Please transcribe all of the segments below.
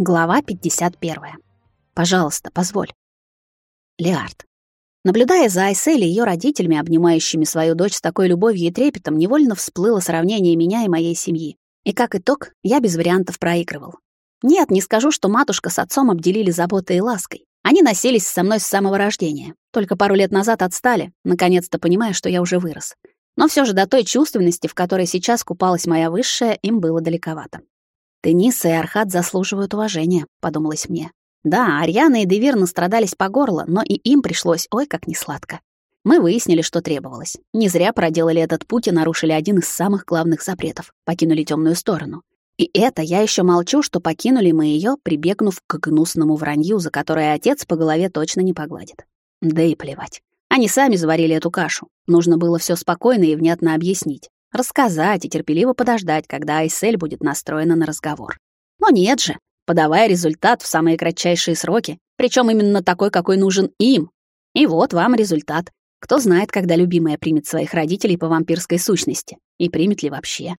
Глава 51. Пожалуйста, позволь. Леард. Наблюдая за Айсель и ее родителями, обнимающими свою дочь с такой любовью и трепетом, невольно всплыло сравнение меня и моей семьи. И как итог, я без вариантов проигрывал. Нет, не скажу, что матушка с отцом обделили заботой и лаской. Они носились со мной с самого рождения. Только пару лет назад отстали, наконец-то понимая, что я уже вырос. Но все же до той чувственности, в которой сейчас купалась моя высшая, им было далековато. Тениса и Архат заслуживают уважения, подумалось мне. Да, Ариана и Девир настрадались по горло, но и им пришлось ой как несладко. Мы выяснили, что требовалось. Не зря проделали этот путь и нарушили один из самых главных запретов — покинули темную сторону. И это я еще молчу, что покинули мы ее, прибегнув к гнусному вранью, за которое отец по голове точно не погладит. Да и плевать. Они сами заварили эту кашу. Нужно было все спокойно и внятно объяснить рассказать и терпеливо подождать, когда Айсель будет настроена на разговор. Но нет же, подавая результат в самые кратчайшие сроки, причем именно такой, какой нужен им. И вот вам результат. Кто знает, когда любимая примет своих родителей по вампирской сущности, и примет ли вообще.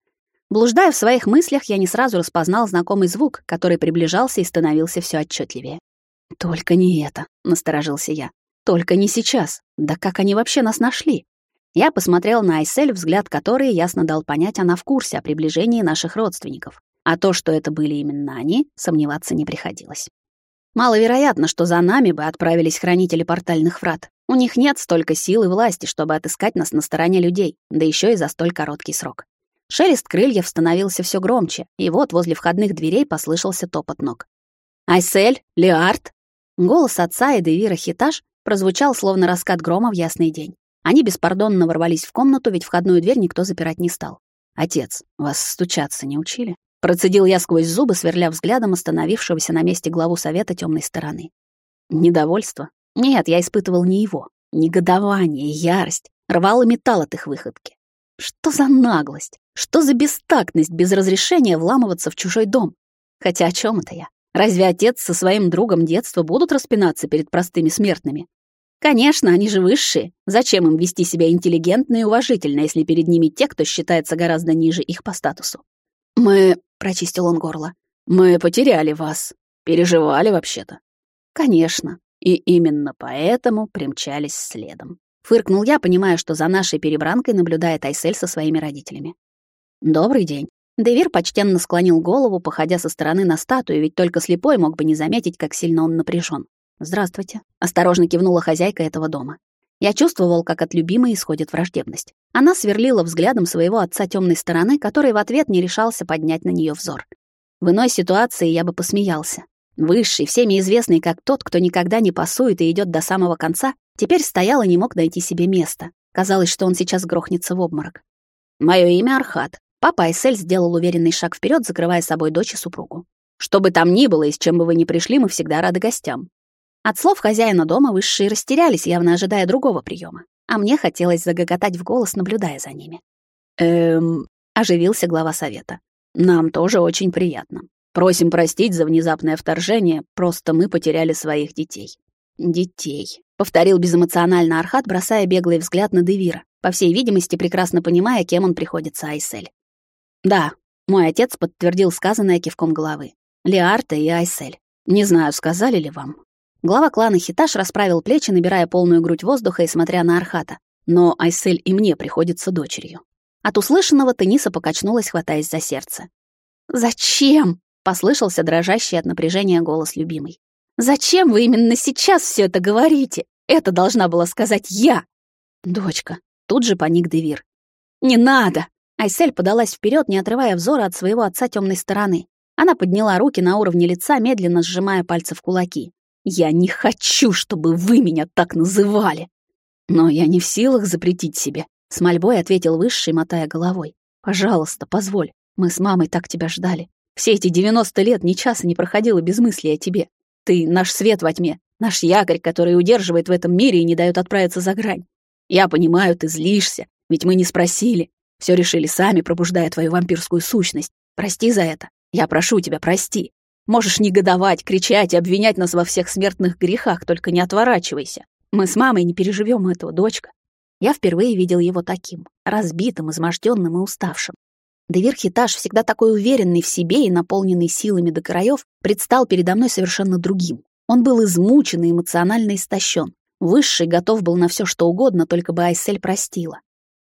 Блуждая в своих мыслях, я не сразу распознал знакомый звук, который приближался и становился все отчетливее. «Только не это», — насторожился я. «Только не сейчас. Да как они вообще нас нашли?» Я посмотрел на Айсель, взгляд которой ясно дал понять, она в курсе о приближении наших родственников. А то, что это были именно они, сомневаться не приходилось. Маловероятно, что за нами бы отправились хранители портальных врат. У них нет столько сил и власти, чтобы отыскать нас на стороне людей, да еще и за столь короткий срок. Шелест крыльев становился все громче, и вот возле входных дверей послышался топот ног. «Айсель! Леард!» Голос отца и Девира Хитаж прозвучал, словно раскат грома в ясный день. Они беспардонно ворвались в комнату, ведь входную дверь никто запирать не стал. «Отец, вас стучаться не учили?» Процедил я сквозь зубы, сверля взглядом остановившегося на месте главу совета темной стороны. Недовольство? Нет, я испытывал не его. Негодование, ярость. Рвал и металл от их выходки. Что за наглость? Что за бестактность без разрешения вламываться в чужой дом? Хотя о чем это я? Разве отец со своим другом детства будут распинаться перед простыми смертными? Конечно, они же высшие. Зачем им вести себя интеллигентно и уважительно, если перед ними те, кто считается гораздо ниже их по статусу? Мы, прочистил он горло. Мы потеряли вас. Переживали вообще-то. Конечно. И именно поэтому примчались следом. Фыркнул я, понимая, что за нашей перебранкой наблюдает Айсель со своими родителями. Добрый день. Девир почтенно склонил голову, походя со стороны на статую, ведь только слепой мог бы не заметить, как сильно он напряжен. «Здравствуйте», — осторожно кивнула хозяйка этого дома. Я чувствовал, как от любимой исходит враждебность. Она сверлила взглядом своего отца темной стороны, который в ответ не решался поднять на нее взор. В иной ситуации я бы посмеялся. Высший, всеми известный как тот, кто никогда не пасует и идет до самого конца, теперь стоял и не мог найти себе места. Казалось, что он сейчас грохнется в обморок. Мое имя Архат. Папа Айсель сделал уверенный шаг вперед, закрывая собой дочь и супругу. Что бы там ни было и с чем бы вы ни пришли, мы всегда рады гостям. От слов хозяина дома высшие растерялись, явно ожидая другого приема, а мне хотелось загоготать в голос, наблюдая за ними. «Эм...» — оживился глава совета. «Нам тоже очень приятно. Просим простить за внезапное вторжение, просто мы потеряли своих детей». «Детей», — повторил безэмоционально Архат, бросая беглый взгляд на Девира, по всей видимости, прекрасно понимая, кем он приходится Айсель. «Да», — мой отец подтвердил сказанное кивком головы. «Леарта и Айсель. Не знаю, сказали ли вам, Глава клана Хиташ расправил плечи, набирая полную грудь воздуха и смотря на Архата. Но Айсель и мне приходится дочерью. От услышанного Тениса покачнулась, хватаясь за сердце. «Зачем?» — послышался дрожащий от напряжения голос любимой. «Зачем вы именно сейчас все это говорите? Это должна была сказать я!» «Дочка», — тут же паник Девир. «Не надо!» Айсель подалась вперед, не отрывая взора от своего отца темной стороны. Она подняла руки на уровне лица, медленно сжимая пальцы в кулаки. Я не хочу, чтобы вы меня так называли. Но я не в силах запретить себе, с мольбой ответил высший, мотая головой. Пожалуйста, позволь. Мы с мамой так тебя ждали. Все эти 90 лет ни часа не проходило без мысли о тебе. Ты наш свет во тьме, наш якорь, который удерживает в этом мире и не дает отправиться за грань. Я понимаю, ты злишься, ведь мы не спросили. Все решили сами, пробуждая твою вампирскую сущность. Прости за это. Я прошу тебя, прости. Можешь негодовать, кричать и обвинять нас во всех смертных грехах, только не отворачивайся. Мы с мамой не переживем этого, дочка. Я впервые видел его таким, разбитым, изможденным и уставшим. Девир Хиташ, всегда такой уверенный в себе и наполненный силами до краев, предстал передо мной совершенно другим. Он был измучен и эмоционально истощен. Высший готов был на все что угодно, только бы Айсель простила.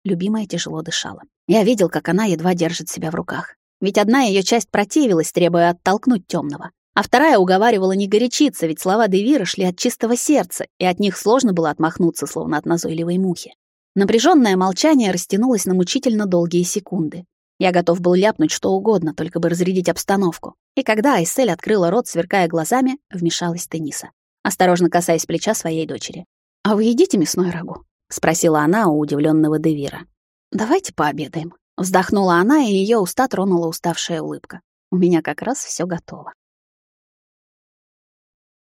Любимая тяжело дышала. Я видел, как она едва держит себя в руках. Ведь одна ее часть противилась, требуя оттолкнуть темного, а вторая уговаривала не горячиться, ведь слова Девира шли от чистого сердца, и от них сложно было отмахнуться, словно от назойливой мухи. Напряженное молчание растянулось на мучительно долгие секунды. Я готов был ляпнуть что угодно, только бы разрядить обстановку. И когда Айсель открыла рот, сверкая глазами, вмешалась Тениса, осторожно касаясь плеча своей дочери. «А вы едите мясной рагу?» — спросила она у удивленного Девира. «Давайте пообедаем». Вздохнула она, и ее уста тронула уставшая улыбка. «У меня как раз все готово».